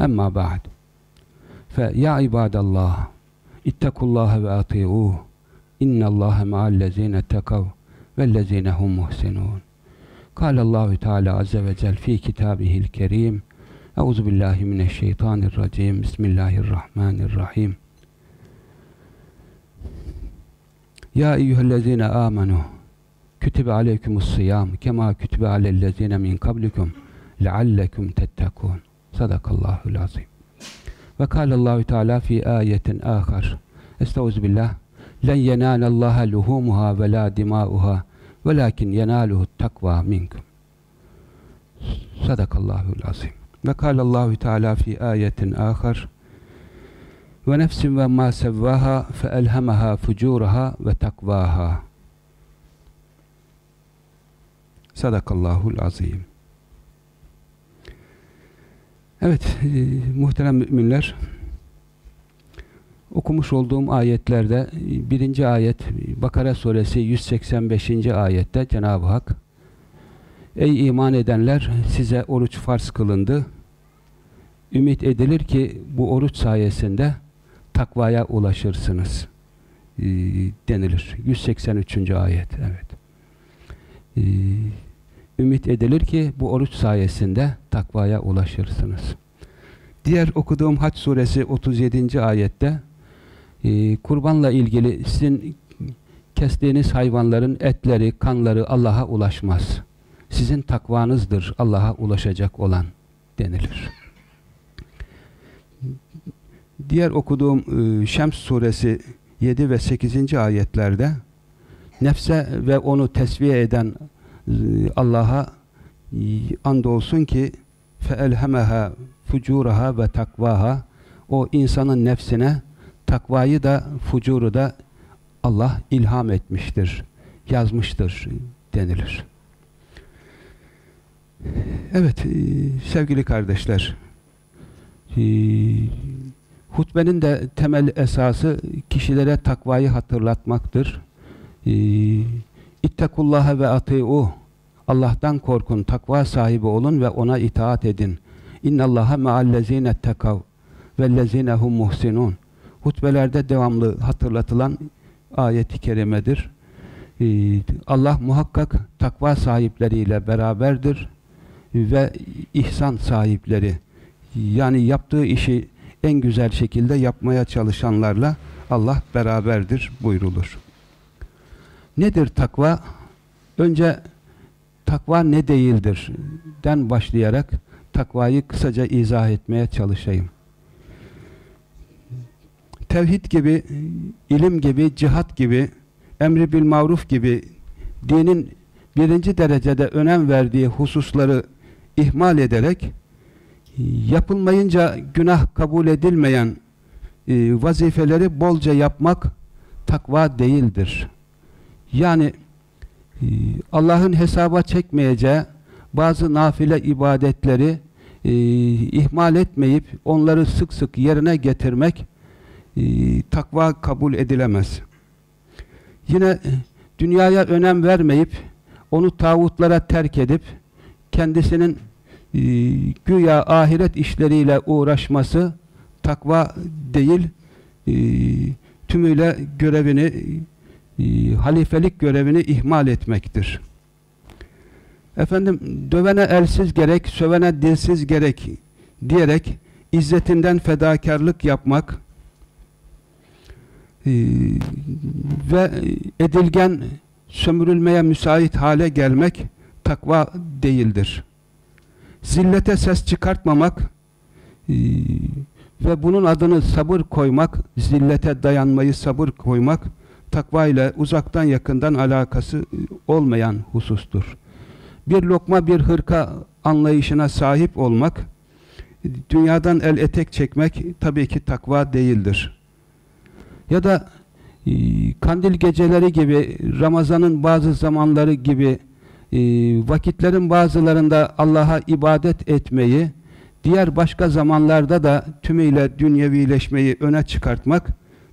Emma ba'd. Fe ya ibadallah ittakullaha ve ati'uh. İnnallâhe ma'allezîne tekav vellezîne hum muhsinûn. Kâlellâhu Teala azze ve cel fî kitâbihil kerîm. Euzu billahi mineşşeytanirracim. Bismillahirrahmanirrahim. Ya eyyühellezîne âmenû kütübe aleykumus sıyam kema kütübe alellezîne min kablikum leallekum tettekûn. Sadakallahul azim. Ve kâlallahu Teala fi ayetin âkhar. Estaizu billah. Len yenâlallaha luhumuha ve la dimâuha velakin yenâluhu takva minkum. Sadakallahul azim. Ve kâlallahu Teala fi ayetin âkhar. Ve nefsin ve ma sevvaha fe elhemaha fucuraha ve takvaha. Sadakallahul azim. Evet, e, muhterem müminler, okumuş olduğum ayetlerde e, birinci ayet Bakara suresi 185. ayette Cenab-ı Hak Ey iman edenler size oruç farz kılındı. Ümit edilir ki bu oruç sayesinde takvaya ulaşırsınız e, denilir. 183. ayet. Evet. E, ümit edilir ki bu oruç sayesinde takvaya ulaşırsınız. Diğer okuduğum Haç suresi 37. ayette e, kurbanla ilgili sizin kestiğiniz hayvanların etleri, kanları Allah'a ulaşmaz. Sizin takvanızdır Allah'a ulaşacak olan denilir. Diğer okuduğum e, Şems suresi 7 ve 8. ayetlerde nefse ve onu tesviye eden Allah'a e, andolsun ki feelhemeha fucuraha ve takvaha o insanın nefsine takvayı da fucuru da Allah ilham etmiştir, yazmıştır denilir. Evet e, sevgili kardeşler e, hutbenin de temel esası kişilere takvayı hatırlatmaktır. İttekullaha ve ati'uh Allah'tan korkun, takva sahibi olun ve ona itaat edin. İnnallaha me'allezine tekav vellezine hum muhsinun. Hutbelerde devamlı hatırlatılan ayet-i kerimedir. Ee, Allah muhakkak takva sahipleriyle beraberdir ve ihsan sahipleri yani yaptığı işi en güzel şekilde yapmaya çalışanlarla Allah beraberdir buyrulur. Nedir takva? Önce takva ne değildir den başlayarak takvayı kısaca izah etmeye çalışayım. Tevhid gibi, ilim gibi, cihat gibi, emri bil maruf gibi dinin birinci derecede önem verdiği hususları ihmal ederek yapılmayınca günah kabul edilmeyen e, vazifeleri bolca yapmak takva değildir. Yani e, Allah'ın hesaba çekmeyeceği bazı nafile ibadetleri e, ihmal etmeyip onları sık sık yerine getirmek e, takva kabul edilemez. Yine e, dünyaya önem vermeyip onu tağutlara terk edip kendisinin e, güya ahiret işleriyle uğraşması takva değil e, tümüyle görevini e, halifelik görevini ihmal etmektir. Efendim dövene elsiz gerek, sövene dilsiz gerek diyerek izzetinden fedakarlık yapmak e, ve edilgen sömürülmeye müsait hale gelmek takva değildir. Zillete ses çıkartmamak e, ve bunun adını sabır koymak, zillete dayanmayı sabır koymak takva ile uzaktan yakından alakası olmayan husustur. Bir lokma bir hırka anlayışına sahip olmak dünyadan el etek çekmek tabii ki takva değildir. Ya da e, kandil geceleri gibi, Ramazan'ın bazı zamanları gibi e, vakitlerin bazılarında Allah'a ibadet etmeyi, diğer başka zamanlarda da tümüyle dünyevileşmeyi öne çıkartmak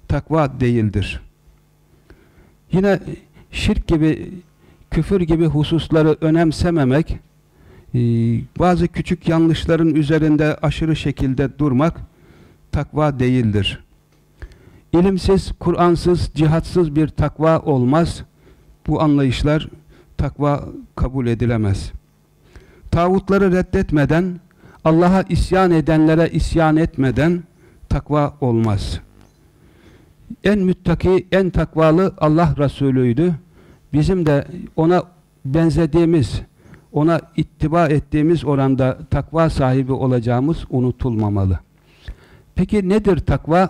takva değildir. Yine şirk gibi, küfür gibi hususları önemsememek, e, bazı küçük yanlışların üzerinde aşırı şekilde durmak takva değildir. İlimsiz, Kur'ansız, cihatsız bir takva olmaz. Bu anlayışlar takva kabul edilemez. Tağutları reddetmeden, Allah'a isyan edenlere isyan etmeden takva olmaz. En müttaki, en takvalı Allah Resulü'ydü. Bizim de ona benzediğimiz, ona ittiba ettiğimiz oranda takva sahibi olacağımız unutulmamalı. Peki nedir takva?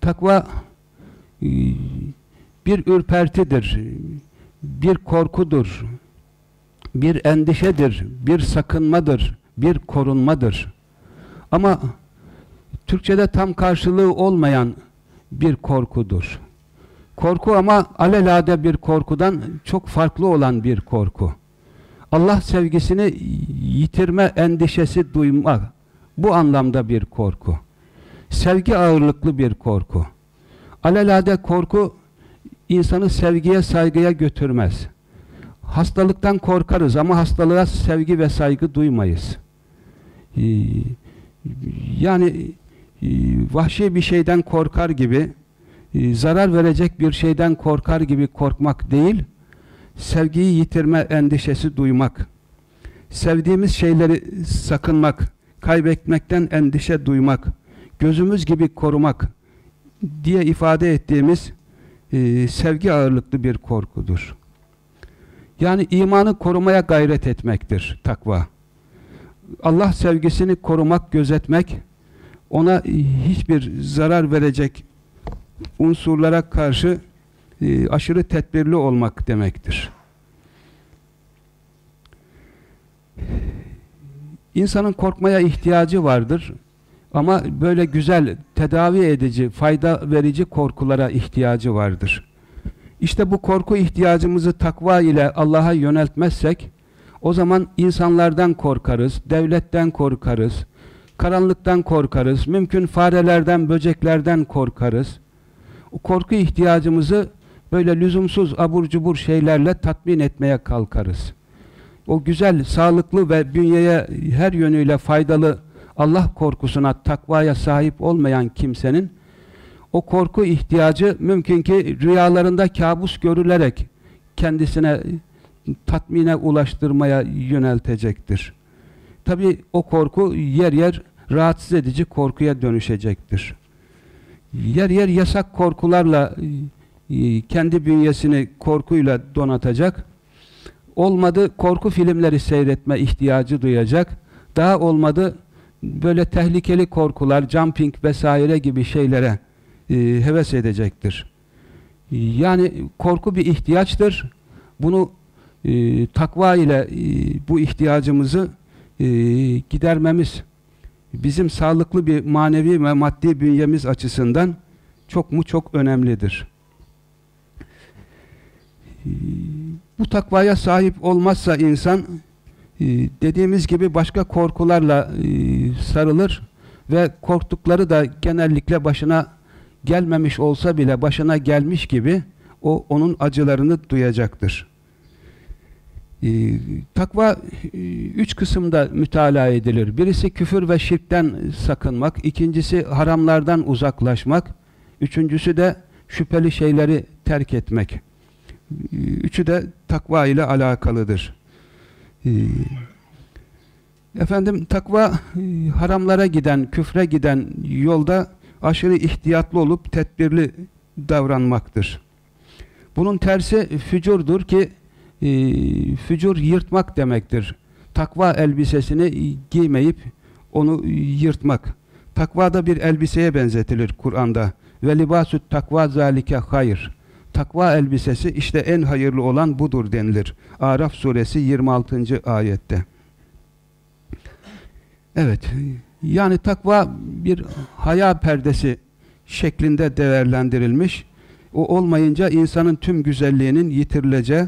Takva e, bir ürpertidir, bir korkudur, bir endişedir, bir sakınmadır, bir korunmadır. Ama Türkçe'de tam karşılığı olmayan bir korkudur. Korku ama alelade bir korkudan çok farklı olan bir korku. Allah sevgisini yitirme endişesi duyma bu anlamda bir korku. Sevgi ağırlıklı bir korku. Alelade korku insanı sevgiye saygıya götürmez. Hastalıktan korkarız ama hastalığa sevgi ve saygı duymayız. Ee, yani vahşi bir şeyden korkar gibi e, zarar verecek bir şeyden korkar gibi korkmak değil, sevgiyi yitirme endişesi duymak, sevdiğimiz şeyleri sakınmak, kaybetmekten endişe duymak, gözümüz gibi korumak diye ifade ettiğimiz e, sevgi ağırlıklı bir korkudur. Yani imanı korumaya gayret etmektir takva. Allah sevgisini korumak, gözetmek, ona hiçbir zarar verecek unsurlara karşı e, aşırı tedbirli olmak demektir. İnsanın korkmaya ihtiyacı vardır. Ama böyle güzel, tedavi edici, fayda verici korkulara ihtiyacı vardır. İşte bu korku ihtiyacımızı takva ile Allah'a yöneltmezsek, o zaman insanlardan korkarız, devletten korkarız, karanlıktan korkarız, mümkün farelerden, böceklerden korkarız. O korku ihtiyacımızı böyle lüzumsuz abur cubur şeylerle tatmin etmeye kalkarız. O güzel, sağlıklı ve bünyeye her yönüyle faydalı Allah korkusuna, takvaya sahip olmayan kimsenin o korku ihtiyacı mümkün ki rüyalarında kabus görülerek kendisine tatmine ulaştırmaya yöneltecektir. Tabi o korku yer yer rahatsız edici korkuya dönüşecektir. Yer yer yasak korkularla e, kendi bünyesini korkuyla donatacak. Olmadı korku filmleri seyretme ihtiyacı duyacak. Daha olmadı böyle tehlikeli korkular, jumping vesaire gibi şeylere e, heves edecektir. Yani korku bir ihtiyaçtır. Bunu e, takva ile e, bu ihtiyacımızı e, gidermemiz bizim sağlıklı bir manevi ve maddi bünyemiz açısından çok mu çok önemlidir. E, bu takvaya sahip olmazsa insan e, dediğimiz gibi başka korkularla sarılır ve korktukları da genellikle başına gelmemiş olsa bile başına gelmiş gibi o onun acılarını duyacaktır. Ee, takva e, üç kısımda mütalaa edilir. Birisi küfür ve şirkten sakınmak, ikincisi haramlardan uzaklaşmak, üçüncüsü de şüpheli şeyleri terk etmek. Ee, üçü de takva ile alakalıdır. Ee, efendim takva e, haramlara giden, küfre giden yolda aşırı ihtiyatlı olup tedbirli davranmaktır. Bunun tersi fücurdur ki e, fücur yırtmak demektir. Takva elbisesini giymeyip onu yırtmak. Takva da bir elbiseye benzetilir Kur'an'da. Ve libasut takva zalike hayır. Takva elbisesi işte en hayırlı olan budur denilir. Araf suresi 26. ayette. Evet. Yani takva bir haya perdesi şeklinde değerlendirilmiş. O olmayınca insanın tüm güzelliğinin yitirileceği,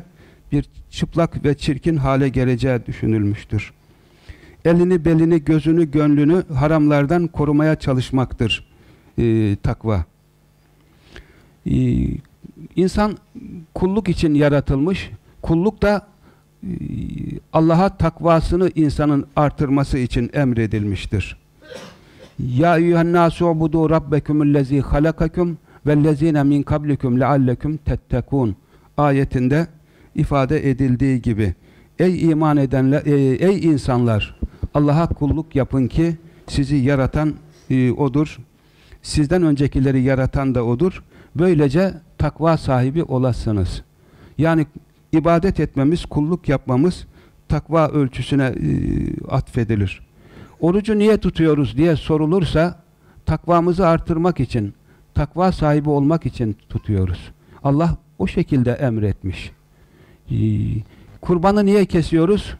bir çıplak ve çirkin hale geleceği düşünülmüştür. Elini, belini, gözünü, gönlünü haramlardan korumaya çalışmaktır e, takva. E, insan kulluk için yaratılmış. Kulluk da e, Allah'a takvasını insanın artırması için emredilmiştir. Ya eyyühennâsû ubudû rabbekumullezî halakakum vellezîne min kablikum leallekum tettekûn ayetinde ifade edildiği gibi ey iman edenler ey insanlar Allah'a kulluk yapın ki sizi yaratan e, odur. Sizden öncekileri yaratan da odur. Böylece takva sahibi olasınız. Yani ibadet etmemiz, kulluk yapmamız takva ölçüsüne e, atfedilir. Orucu niye tutuyoruz diye sorulursa takvamızı artırmak için, takva sahibi olmak için tutuyoruz. Allah o şekilde emretmiş. Ee, kurbanı niye kesiyoruz?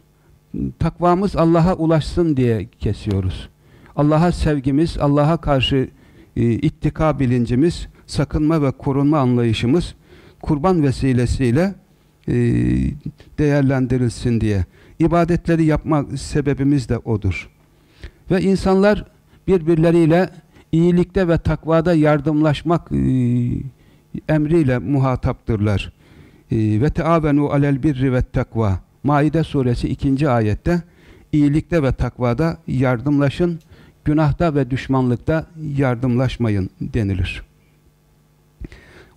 Takvamız Allah'a ulaşsın diye kesiyoruz. Allah'a sevgimiz, Allah'a karşı e, ittika bilincimiz, sakınma ve korunma anlayışımız kurban vesilesiyle e, değerlendirilsin diye. İbadetleri yapma sebebimiz de odur. Ve insanlar birbirleriyle iyilikte ve takvada yardımlaşmak e, emriyle muhataptırlar. E, ve teavenu alel birri ve takva. Maide suresi 2. ayette iyilikte ve takvada yardımlaşın, günahta ve düşmanlıkta yardımlaşmayın denilir.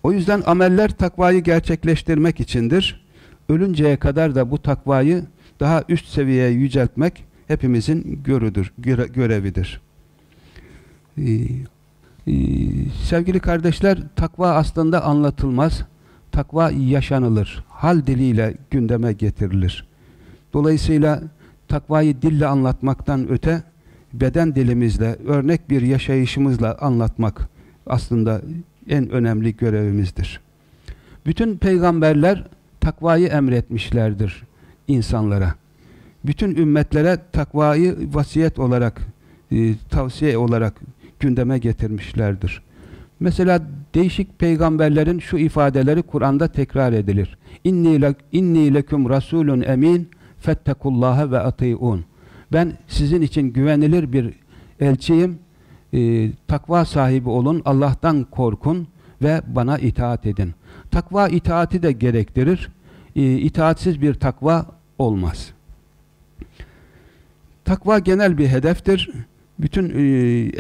O yüzden ameller takvayı gerçekleştirmek içindir. Ölünceye kadar da bu takvayı daha üst seviyeye yüceltmek hepimizin görüdür, göre, görevidir. Ee, e, sevgili kardeşler, takva aslında anlatılmaz. Takva yaşanılır. Hal diliyle gündeme getirilir. Dolayısıyla takvayı dille anlatmaktan öte beden dilimizle, örnek bir yaşayışımızla anlatmak aslında en önemli görevimizdir. Bütün peygamberler takvayı emretmişlerdir insanlara. Bütün ümmetlere takvayı vasiyet olarak, e, tavsiye olarak gündeme getirmişlerdir. Mesela değişik peygamberlerin şu ifadeleri Kur'an'da tekrar edilir. İnni, le, inni leküm rasulun emin fettekullaha ve atiun. Ben sizin için güvenilir bir elçiyim. E, takva sahibi olun, Allah'tan korkun ve bana itaat edin. Takva itaati de gerektirir. E, itaatsiz bir takva olmaz. Takva genel bir hedeftir. Bütün e,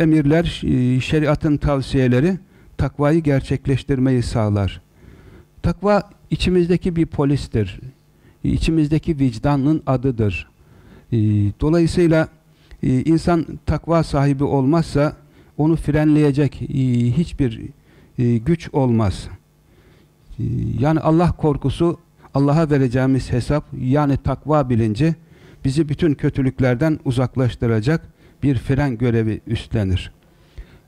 emirler, e, şeriatın tavsiyeleri takvayı gerçekleştirmeyi sağlar. Takva içimizdeki bir polistir. İçimizdeki vicdanın adıdır. E, dolayısıyla e, insan takva sahibi olmazsa onu frenleyecek e, hiçbir e, güç olmaz. Yani Allah korkusu, Allah'a vereceğimiz hesap yani takva bilinci bizi bütün kötülüklerden uzaklaştıracak bir fren görevi üstlenir.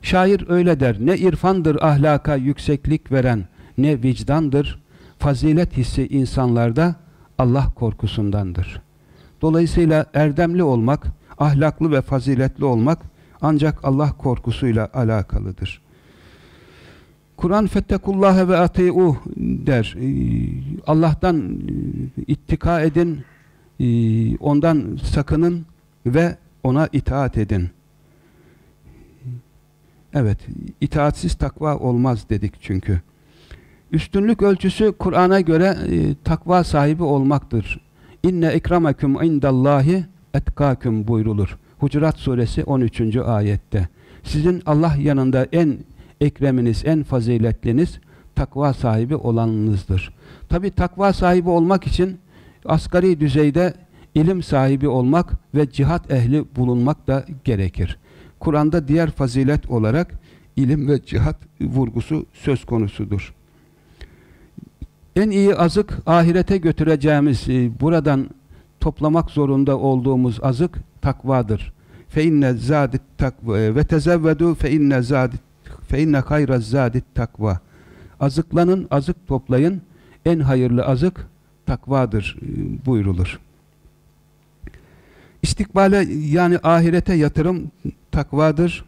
Şair öyle der, ne irfandır ahlaka yükseklik veren, ne vicdandır, fazilet hissi insanlarda Allah korkusundandır. Dolayısıyla erdemli olmak, ahlaklı ve faziletli olmak ancak Allah korkusuyla alakalıdır. Kur'an fettekullâhe ve ati'uh der. Allah'tan ittika edin, ee, ondan sakının ve ona itaat edin. Evet, itaatsiz takva olmaz dedik çünkü. Üstünlük ölçüsü Kur'an'a göre e, takva sahibi olmaktır. İnne ikramakum indallahi etkâküm buyrulur. Hucurat suresi 13. ayette. Sizin Allah yanında en ekreminiz, en faziletliniz takva sahibi olanınızdır. Tabi takva sahibi olmak için asgari düzeyde ilim sahibi olmak ve cihat ehli bulunmak da gerekir. Kur'an'da diğer fazilet olarak ilim ve cihat vurgusu söz konusudur. En iyi azık ahirete götüreceğimiz e, buradan toplamak zorunda olduğumuz azık takvadır. Fe inne zadit takva e, ve tezevvedu fe inne zadit fe inne hayra zadit takva. Azıklanın, azık toplayın. En hayırlı azık takvadır e, buyrulur. İstikbale yani ahirete yatırım takvadır.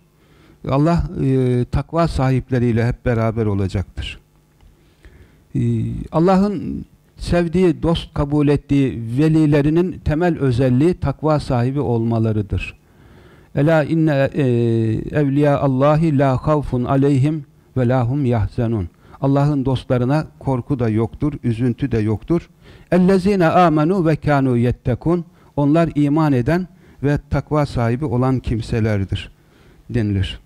Allah e, takva sahipleriyle hep beraber olacaktır. E, Allah'ın sevdiği, dost kabul ettiği velilerinin temel özelliği takva sahibi olmalarıdır. Ela inne e, evliya Allahi la havfun aleyhim ve lahum yahzenun. Allah'ın dostlarına korku da yoktur, üzüntü de yoktur. Ellezine amenu ve kanu yettekun. Onlar iman eden ve takva sahibi olan kimselerdir denilir.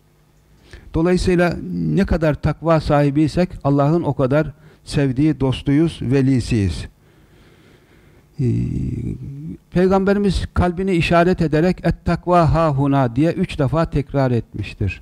Dolayısıyla ne kadar takva sahibiysek Allah'ın o kadar sevdiği dostuyuz, velisiyiz. Ee, Peygamberimiz kalbini işaret ederek et takva ha diye üç defa tekrar etmiştir.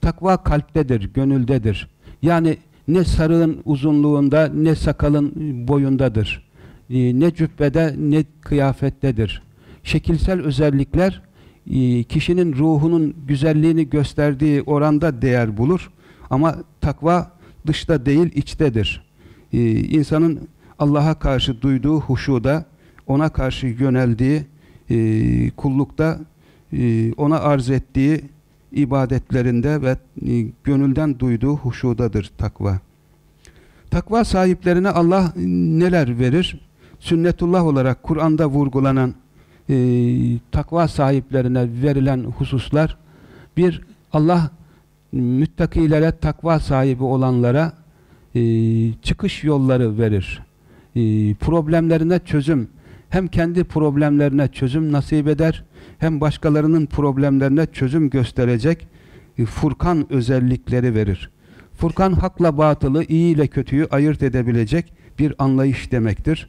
Takva kalptedir, gönüldedir. Yani ne sarığın uzunluğunda ne sakalın boyundadır. Ee, ne cübbede ne kıyafettedir. Şekilsel özellikler e, kişinin ruhunun güzelliğini gösterdiği oranda değer bulur. Ama takva dışta değil içtedir. Ee, insanın Allah'a karşı duyduğu huşuda, ona karşı yöneldiği e, kullukta, e, ona arz ettiği ibadetlerinde ve e, gönülden duyduğu huşudadır takva. Takva sahiplerine Allah neler verir? Sünnetullah olarak Kur'an'da vurgulanan e, takva sahiplerine verilen hususlar bir Allah müttakilere takva sahibi olanlara e, çıkış yolları verir. E, problemlerine çözüm hem kendi problemlerine çözüm nasip eder hem başkalarının problemlerine çözüm gösterecek e, Furkan özellikleri verir. Furkan hakla batılı, iyi ile kötüyü ayırt edebilecek bir anlayış demektir.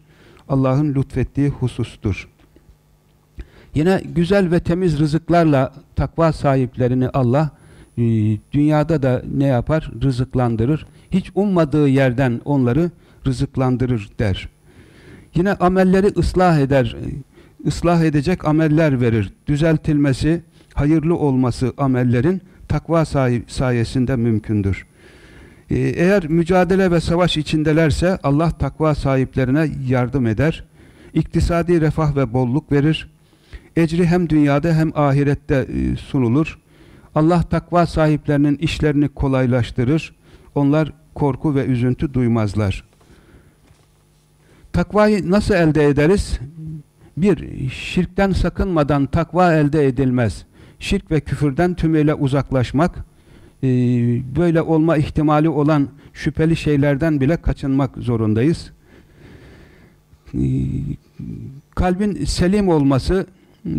Allah'ın lütfettiği husustur. Yine güzel ve temiz rızıklarla takva sahiplerini Allah e, dünyada da ne yapar? Rızıklandırır. Hiç ummadığı yerden onları rızıklandırır der. Yine amelleri ıslah eder. ıslah edecek ameller verir. Düzeltilmesi, hayırlı olması amellerin takva sayesinde mümkündür. Ee, eğer mücadele ve savaş içindelerse Allah takva sahiplerine yardım eder. İktisadi refah ve bolluk verir. Ecri hem dünyada hem ahirette e, sunulur. Allah takva sahiplerinin işlerini kolaylaştırır. Onlar korku ve üzüntü duymazlar. Takvayı nasıl elde ederiz? Bir, şirkten sakınmadan takva elde edilmez. Şirk ve küfürden tümüyle uzaklaşmak, e, böyle olma ihtimali olan şüpheli şeylerden bile kaçınmak zorundayız. E, kalbin selim olması,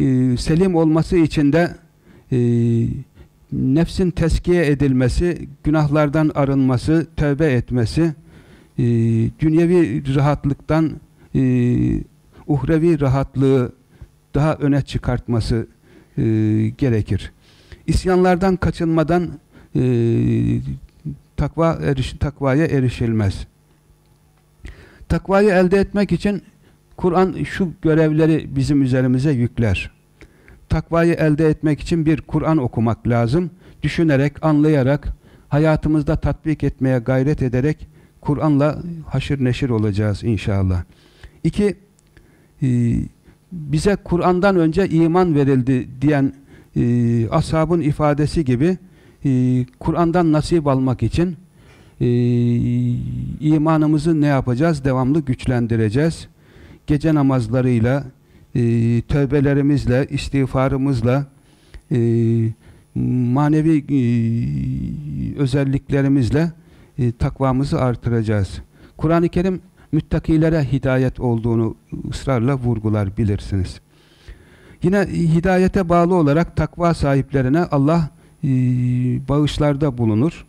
e, selim olması için de nefsin teskiye edilmesi, günahlardan arınması, tövbe etmesi, e, dünyevi rahatlıktan e, uhrevi rahatlığı daha öne çıkartması e, gerekir. İsyanlardan kaçınmadan e, takva eriş, takvaya erişilmez. Takvayı elde etmek için Kur'an şu görevleri bizim üzerimize yükler. Takvayı elde etmek için bir Kur'an okumak lazım. Düşünerek, anlayarak, hayatımızda tatbik etmeye gayret ederek Kur'an'la haşır neşir olacağız inşallah. İki, e, bize Kur'an'dan önce iman verildi diyen e, ashabın ifadesi gibi e, Kur'an'dan nasip almak için e, imanımızı ne yapacağız? Devamlı güçlendireceğiz. Gece namazlarıyla, e, tövbelerimizle, istiğfarımızla, e, manevi e, özelliklerimizle e, takvamızı artıracağız. Kur'an-ı Kerim müttakilere hidayet olduğunu ısrarla vurgular bilirsiniz. Yine hidayete bağlı olarak takva sahiplerine Allah e, bağışlarda bulunur.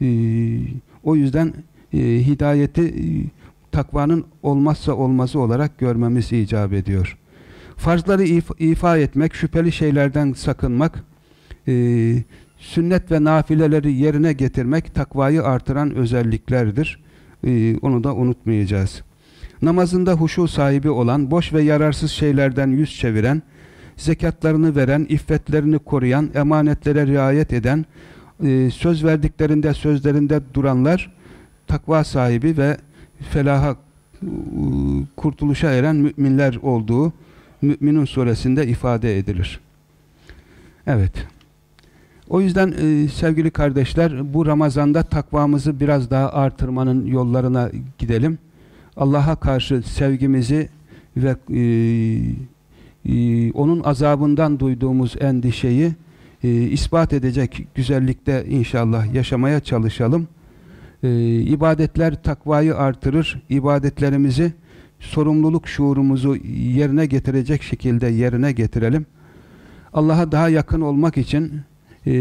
E, o yüzden e, hidayeti e, takvanın olmazsa olmazı olarak görmemiz icap ediyor. Farzları if ifa etmek, şüpheli şeylerden sakınmak, e, sünnet ve nafileleri yerine getirmek takvayı artıran özelliklerdir. Ee, onu da unutmayacağız. Namazında huşu sahibi olan, boş ve yararsız şeylerden yüz çeviren, zekatlarını veren, iffetlerini koruyan, emanetlere riayet eden, e, söz verdiklerinde sözlerinde duranlar takva sahibi ve felaha kurtuluşa eren müminler olduğu Mü'minun suresinde ifade edilir. Evet. O yüzden e, sevgili kardeşler bu Ramazan'da takvamızı biraz daha artırmanın yollarına gidelim. Allah'a karşı sevgimizi ve e, e, onun azabından duyduğumuz endişeyi e, ispat edecek güzellikte inşallah yaşamaya çalışalım. E, ibadetler takvayı artırır. İbadetlerimizi sorumluluk şuurumuzu yerine getirecek şekilde yerine getirelim. Allah'a daha yakın olmak için e,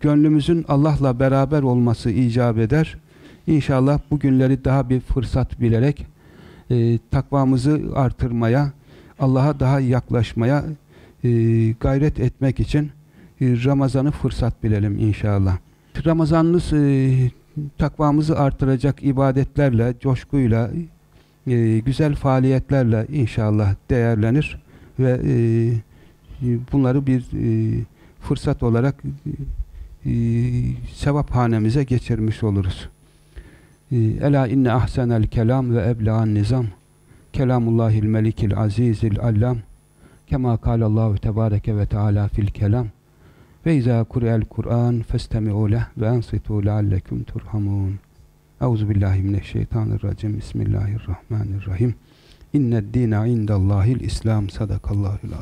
gönlümüzün Allah'la beraber olması icap eder. İnşallah bu günleri daha bir fırsat bilerek e, takvamızı artırmaya, Allah'a daha yaklaşmaya e, gayret etmek için e, Ramazan'ı fırsat bilelim inşallah. Ramazanınız e, takvamızı artıracak ibadetlerle, coşkuyla, e, güzel faaliyetlerle inşallah değerlenir ve e, bunları bir e, fırsat olarak e, sevap geçirmiş oluruz. E, Ela inne ahsenel kelam ve ebla'n nizam kelamullahil melikil azizil allam kema kâlallahu tebâreke ve teâlâ fil kelam ve izâ kure'el Kur'an festemi'û leh ve ansitû leallekum turhamun Euzubillahimineşşeytanirracim Bismillahirrahmanirrahim İnned dîne indallâhil İslam sadakallâhul azim